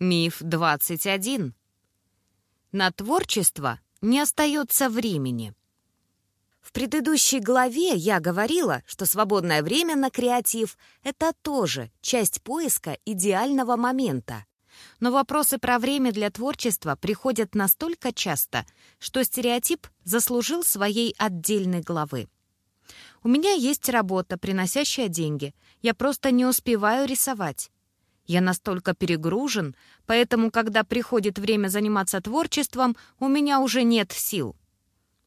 Миф 21. На творчество не остается времени. В предыдущей главе я говорила, что свободное время на креатив — это тоже часть поиска идеального момента. Но вопросы про время для творчества приходят настолько часто, что стереотип заслужил своей отдельной главы. У меня есть работа, приносящая деньги. Я просто не успеваю рисовать. Я настолько перегружен, поэтому, когда приходит время заниматься творчеством, у меня уже нет сил.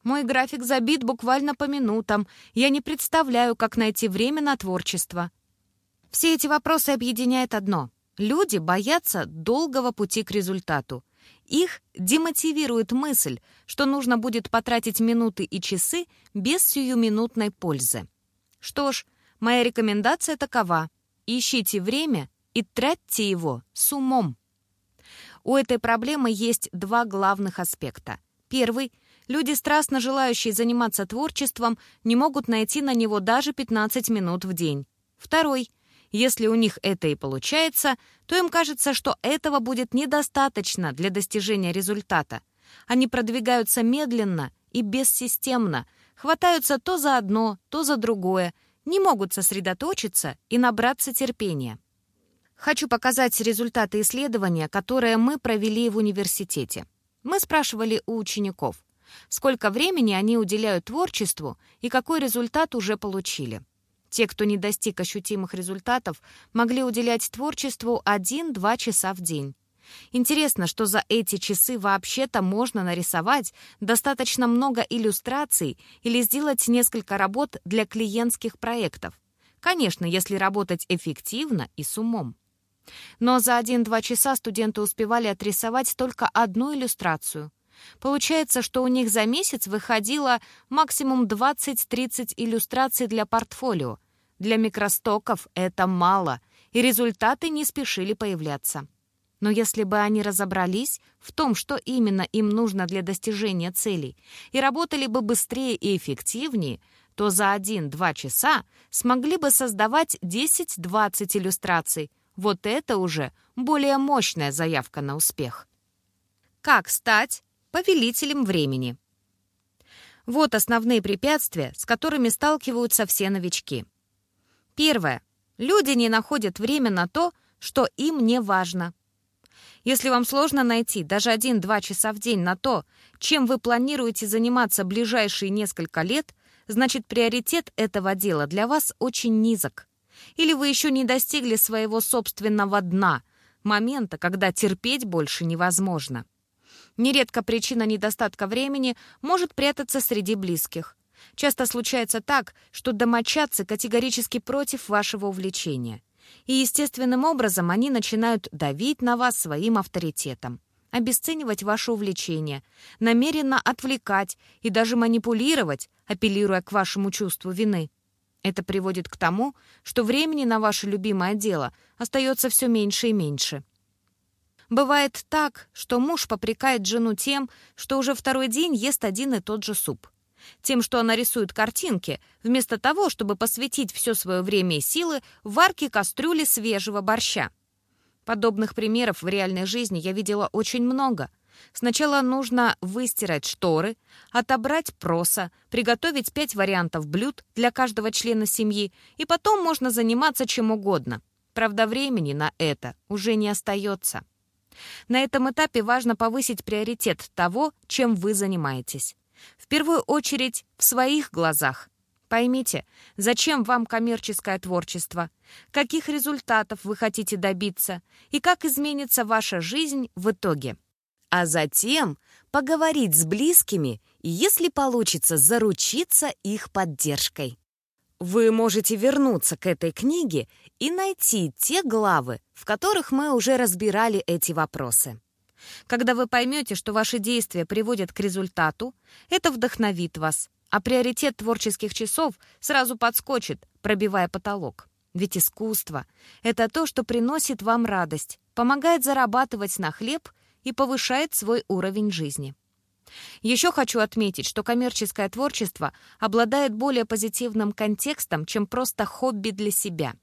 Мой график забит буквально по минутам. Я не представляю, как найти время на творчество. Все эти вопросы объединяет одно. Люди боятся долгого пути к результату. Их демотивирует мысль, что нужно будет потратить минуты и часы без сиюминутной пользы. Что ж, моя рекомендация такова. Ищите время и тратьте его с умом. У этой проблемы есть два главных аспекта. Первый — люди, страстно желающие заниматься творчеством, не могут найти на него даже 15 минут в день. Второй — если у них это и получается, то им кажется, что этого будет недостаточно для достижения результата. Они продвигаются медленно и бессистемно, хватаются то за одно, то за другое, не могут сосредоточиться и набраться терпения. Хочу показать результаты исследования, которое мы провели в университете. Мы спрашивали у учеников, сколько времени они уделяют творчеству и какой результат уже получили. Те, кто не достиг ощутимых результатов, могли уделять творчеству 1-2 часа в день. Интересно, что за эти часы вообще-то можно нарисовать достаточно много иллюстраций или сделать несколько работ для клиентских проектов. Конечно, если работать эффективно и с умом. Но за один-два часа студенты успевали отрисовать только одну иллюстрацию. Получается, что у них за месяц выходило максимум 20-30 иллюстраций для портфолио. Для микростоков это мало, и результаты не спешили появляться. Но если бы они разобрались в том, что именно им нужно для достижения целей, и работали бы быстрее и эффективнее, то за 1-2 часа смогли бы создавать 10-20 иллюстраций, вот это уже более мощная заявка на успех. Как стать повелителем времени? Вот основные препятствия, с которыми сталкиваются все новички. Первое. Люди не находят время на то, что им не важно. Если вам сложно найти даже 1-2 часа в день на то, чем вы планируете заниматься ближайшие несколько лет, значит приоритет этого дела для вас очень низок. Или вы еще не достигли своего собственного дна, момента, когда терпеть больше невозможно. Нередко причина недостатка времени может прятаться среди близких. Часто случается так, что домочадцы категорически против вашего увлечения. И естественным образом они начинают давить на вас своим авторитетом, обесценивать ваше увлечение, намеренно отвлекать и даже манипулировать, апеллируя к вашему чувству вины. Это приводит к тому, что времени на ваше любимое дело остается все меньше и меньше. Бывает так, что муж попрекает жену тем, что уже второй день ест один и тот же суп. Тем, что она рисует картинки, вместо того, чтобы посвятить все свое время и силы варке кастрюли свежего борща. Подобных примеров в реальной жизни я видела очень много — Сначала нужно выстирать шторы, отобрать проса, приготовить пять вариантов блюд для каждого члена семьи, и потом можно заниматься чем угодно. Правда, времени на это уже не остается. На этом этапе важно повысить приоритет того, чем вы занимаетесь. В первую очередь в своих глазах. Поймите, зачем вам коммерческое творчество, каких результатов вы хотите добиться и как изменится ваша жизнь в итоге а затем поговорить с близкими и, если получится, заручиться их поддержкой. Вы можете вернуться к этой книге и найти те главы, в которых мы уже разбирали эти вопросы. Когда вы поймете, что ваши действия приводят к результату, это вдохновит вас, а приоритет творческих часов сразу подскочит, пробивая потолок. Ведь искусство — это то, что приносит вам радость, помогает зарабатывать на хлеб и повышает свой уровень жизни. Еще хочу отметить, что коммерческое творчество обладает более позитивным контекстом, чем просто хобби для себя.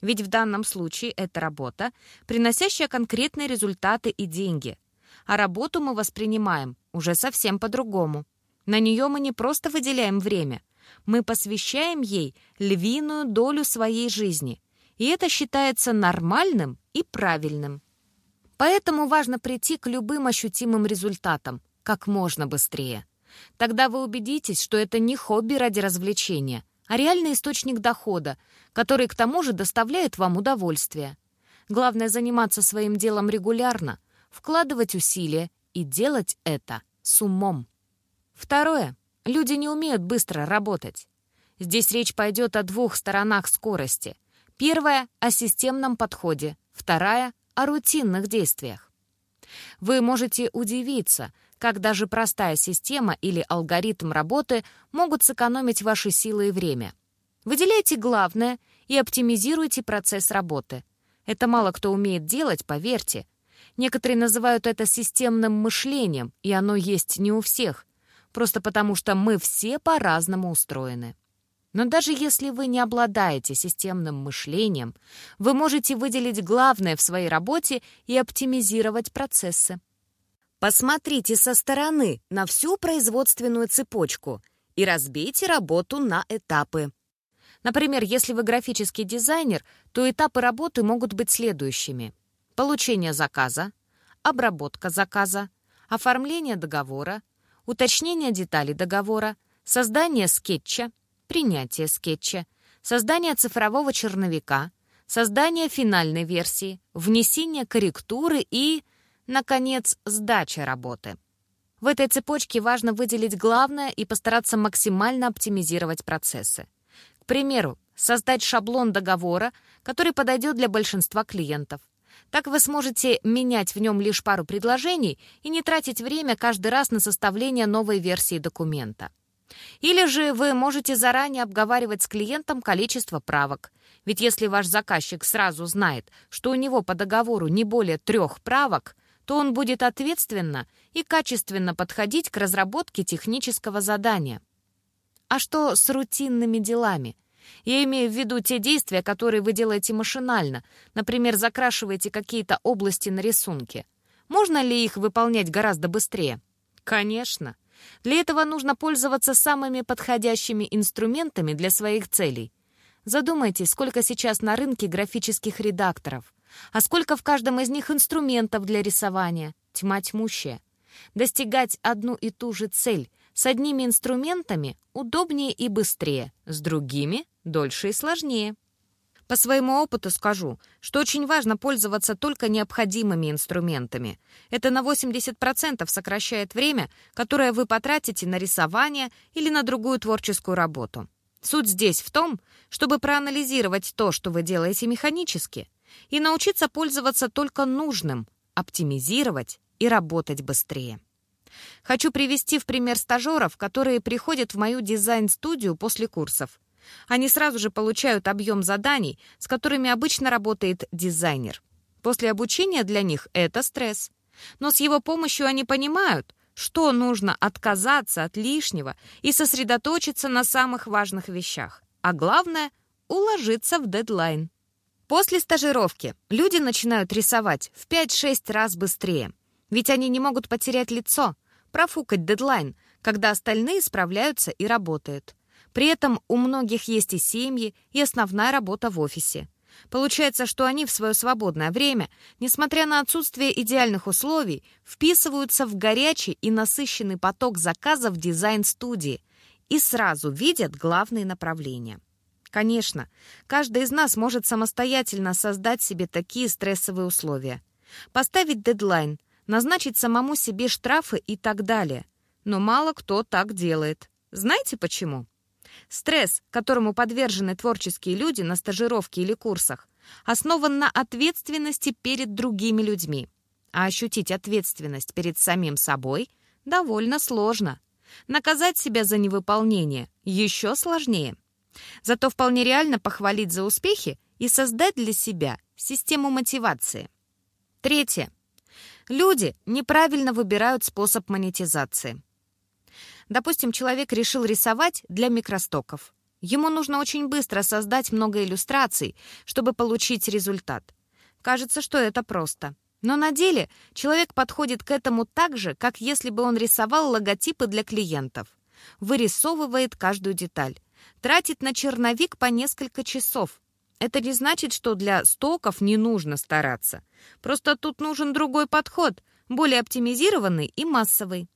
Ведь в данном случае это работа, приносящая конкретные результаты и деньги. А работу мы воспринимаем уже совсем по-другому. На нее мы не просто выделяем время, мы посвящаем ей львиную долю своей жизни. И это считается нормальным и правильным. Поэтому важно прийти к любым ощутимым результатам как можно быстрее. Тогда вы убедитесь, что это не хобби ради развлечения, а реальный источник дохода, который к тому же доставляет вам удовольствие. Главное заниматься своим делом регулярно, вкладывать усилия и делать это с умом. Второе. Люди не умеют быстро работать. Здесь речь пойдет о двух сторонах скорости. Первая — о системном подходе, вторая — о рутинных действиях. Вы можете удивиться, как даже простая система или алгоритм работы могут сэкономить ваши силы и время. Выделяйте главное и оптимизируйте процесс работы. Это мало кто умеет делать, поверьте. Некоторые называют это системным мышлением, и оно есть не у всех, просто потому что мы все по-разному устроены. Но даже если вы не обладаете системным мышлением, вы можете выделить главное в своей работе и оптимизировать процессы. Посмотрите со стороны на всю производственную цепочку и разбейте работу на этапы. Например, если вы графический дизайнер, то этапы работы могут быть следующими. Получение заказа, обработка заказа, оформление договора, уточнение деталей договора, создание скетча, принятие скетча, создание цифрового черновика, создание финальной версии, внесение корректуры и, наконец, сдача работы. В этой цепочке важно выделить главное и постараться максимально оптимизировать процессы. К примеру, создать шаблон договора, который подойдет для большинства клиентов. Так вы сможете менять в нем лишь пару предложений и не тратить время каждый раз на составление новой версии документа. Или же вы можете заранее обговаривать с клиентом количество правок. Ведь если ваш заказчик сразу знает, что у него по договору не более трех правок, то он будет ответственно и качественно подходить к разработке технического задания. А что с рутинными делами – я имею в виду те действия, которые вы делаете машинально, например, закрашиваете какие-то области на рисунке. Можно ли их выполнять гораздо быстрее? Конечно. Для этого нужно пользоваться самыми подходящими инструментами для своих целей. Задумайтесь, сколько сейчас на рынке графических редакторов, а сколько в каждом из них инструментов для рисования. Тьма тьмущая. Достигать одну и ту же цель с одними инструментами удобнее и быстрее, с другими — дольше и сложнее. По своему опыту скажу, что очень важно пользоваться только необходимыми инструментами. Это на 80% сокращает время, которое вы потратите на рисование или на другую творческую работу. Суть здесь в том, чтобы проанализировать то, что вы делаете механически, и научиться пользоваться только нужным, оптимизировать и работать быстрее. Хочу привести в пример стажеров, которые приходят в мою дизайн-студию после курсов. Они сразу же получают объем заданий, с которыми обычно работает дизайнер. После обучения для них это стресс. Но с его помощью они понимают, что нужно отказаться от лишнего и сосредоточиться на самых важных вещах. А главное — уложиться в дедлайн. После стажировки люди начинают рисовать в 5-6 раз быстрее. Ведь они не могут потерять лицо, профукать дедлайн, когда остальные справляются и работают. При этом у многих есть и семьи, и основная работа в офисе. Получается, что они в свое свободное время, несмотря на отсутствие идеальных условий, вписываются в горячий и насыщенный поток заказов дизайн-студии и сразу видят главные направления. Конечно, каждый из нас может самостоятельно создать себе такие стрессовые условия. Поставить дедлайн, назначить самому себе штрафы и так далее. Но мало кто так делает. Знаете почему? Стресс, которому подвержены творческие люди на стажировке или курсах, основан на ответственности перед другими людьми. А ощутить ответственность перед самим собой довольно сложно. Наказать себя за невыполнение еще сложнее. Зато вполне реально похвалить за успехи и создать для себя систему мотивации. Третье. Люди неправильно выбирают способ монетизации. Допустим, человек решил рисовать для микростоков. Ему нужно очень быстро создать много иллюстраций, чтобы получить результат. Кажется, что это просто. Но на деле человек подходит к этому так же, как если бы он рисовал логотипы для клиентов. Вырисовывает каждую деталь. Тратит на черновик по несколько часов. Это не значит, что для стоков не нужно стараться. Просто тут нужен другой подход, более оптимизированный и массовый.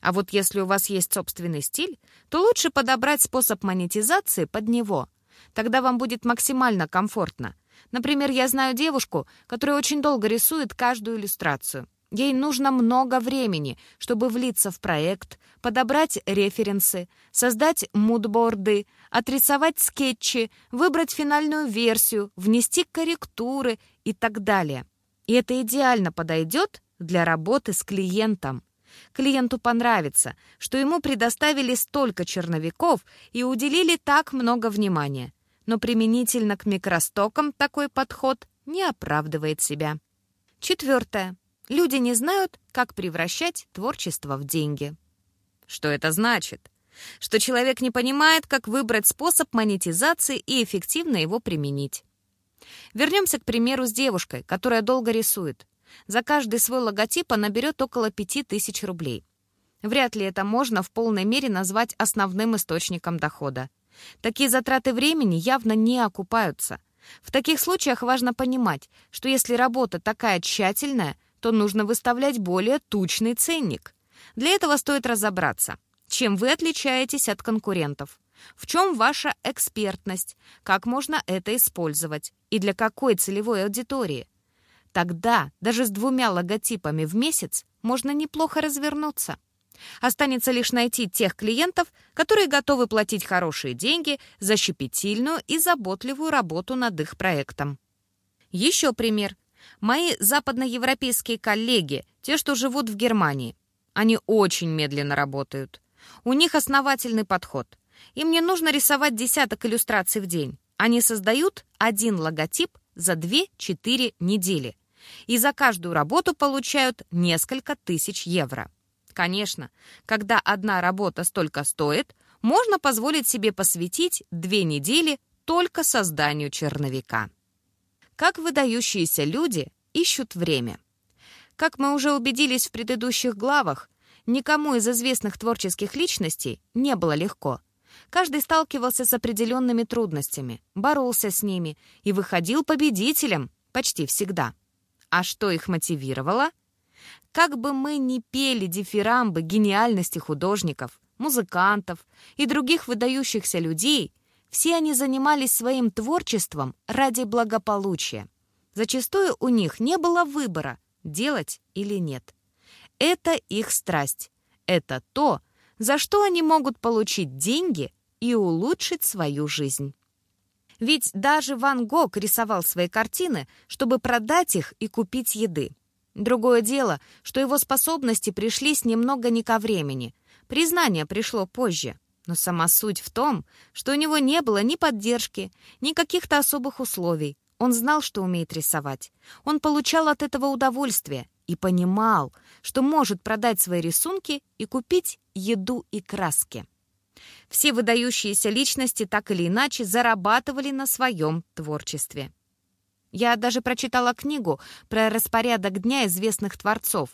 А вот если у вас есть собственный стиль, то лучше подобрать способ монетизации под него. Тогда вам будет максимально комфортно. Например, я знаю девушку, которая очень долго рисует каждую иллюстрацию. Ей нужно много времени, чтобы влиться в проект, подобрать референсы, создать мудборды, отрисовать скетчи, выбрать финальную версию, внести корректуры и так далее. И это идеально подойдет для работы с клиентом. Клиенту понравится, что ему предоставили столько черновиков и уделили так много внимания. Но применительно к микростокам такой подход не оправдывает себя. Четвертое. Люди не знают, как превращать творчество в деньги. Что это значит? Что человек не понимает, как выбрать способ монетизации и эффективно его применить. Вернемся к примеру с девушкой, которая долго рисует. За каждый свой логотип она берет около 5000 рублей. Вряд ли это можно в полной мере назвать основным источником дохода. Такие затраты времени явно не окупаются. В таких случаях важно понимать, что если работа такая тщательная, то нужно выставлять более тучный ценник. Для этого стоит разобраться, чем вы отличаетесь от конкурентов, в чем ваша экспертность, как можно это использовать и для какой целевой аудитории. Тогда даже с двумя логотипами в месяц можно неплохо развернуться. Останется лишь найти тех клиентов, которые готовы платить хорошие деньги за щепетильную и заботливую работу над их проектом. Еще пример. Мои западноевропейские коллеги, те, что живут в Германии. Они очень медленно работают. У них основательный подход. Им не нужно рисовать десяток иллюстраций в день. Они создают один логотип за 2-4 недели и за каждую работу получают несколько тысяч евро. Конечно, когда одна работа столько стоит, можно позволить себе посвятить две недели только созданию черновика. Как выдающиеся люди ищут время. Как мы уже убедились в предыдущих главах, никому из известных творческих личностей не было легко. Каждый сталкивался с определенными трудностями, боролся с ними и выходил победителем почти всегда. А что их мотивировало? Как бы мы ни пели дифирамбы гениальности художников, музыкантов и других выдающихся людей, все они занимались своим творчеством ради благополучия. Зачастую у них не было выбора, делать или нет. Это их страсть. Это то, за что они могут получить деньги и улучшить свою жизнь. Ведь даже Ван Гог рисовал свои картины, чтобы продать их и купить еды. Другое дело, что его способности пришлись немного не ко времени. Признание пришло позже. Но сама суть в том, что у него не было ни поддержки, ни каких-то особых условий. Он знал, что умеет рисовать. Он получал от этого удовольствие и понимал, что может продать свои рисунки и купить еду и краски. Все выдающиеся личности так или иначе зарабатывали на своем творчестве. Я даже прочитала книгу про распорядок дня известных творцов.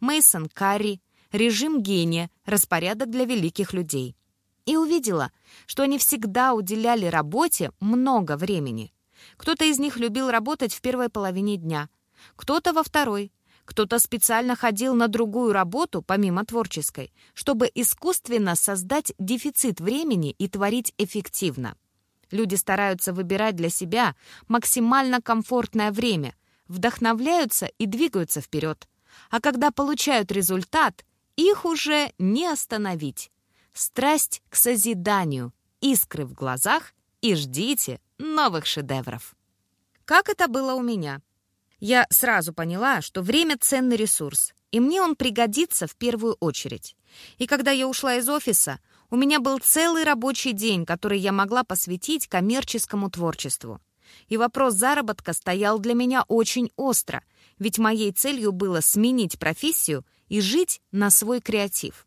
Мейсон Карри, режим гения, распорядок для великих людей. И увидела, что они всегда уделяли работе много времени. Кто-то из них любил работать в первой половине дня, кто-то во второй, кто-то специально ходил на другую работу, помимо творческой, чтобы искусственно создать дефицит времени и творить эффективно. Люди стараются выбирать для себя максимально комфортное время, вдохновляются и двигаются вперед. А когда получают результат, их уже не остановить. Страсть к созиданию, искры в глазах и ждите новых шедевров. Как это было у меня? Я сразу поняла, что время — ценный ресурс, и мне он пригодится в первую очередь. И когда я ушла из офиса, у меня был целый рабочий день, который я могла посвятить коммерческому творчеству. И вопрос заработка стоял для меня очень остро, ведь моей целью было сменить профессию и жить на свой креатив.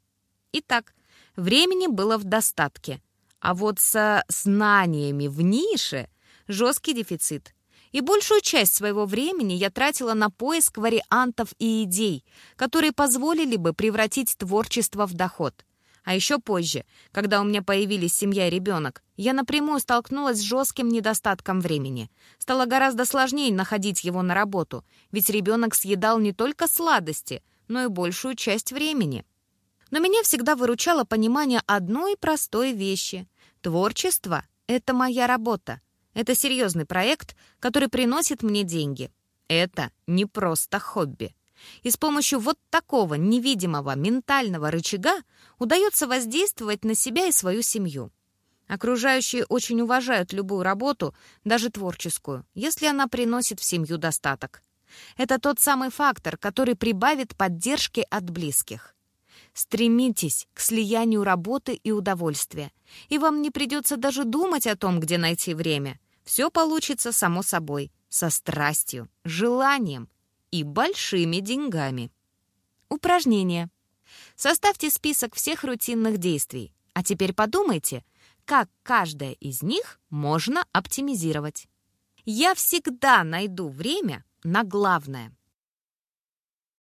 Итак, времени было в достатке, А вот со знаниями в нише жесткий дефицит. И большую часть своего времени я тратила на поиск вариантов и идей, которые позволили бы превратить творчество в доход. А еще позже, когда у меня появились семья и ребенок, я напрямую столкнулась с жестким недостатком времени. Стало гораздо сложнее находить его на работу, ведь ребенок съедал не только сладости, но и большую часть времени. Но меня всегда выручало понимание одной простой вещи. Творчество — это моя работа. Это серьезный проект, который приносит мне деньги. Это не просто хобби. И с помощью вот такого невидимого ментального рычага удается воздействовать на себя и свою семью. Окружающие очень уважают любую работу, даже творческую, если она приносит в семью достаток. Это тот самый фактор, который прибавит поддержки от близких. Стремитесь к слиянию работы и удовольствия, и вам не придется даже думать о том, где найти время. Все получится само собой, со страстью, желанием и большими деньгами. Упражнение. Составьте список всех рутинных действий, а теперь подумайте, как каждое из них можно оптимизировать. Я всегда найду время на главное –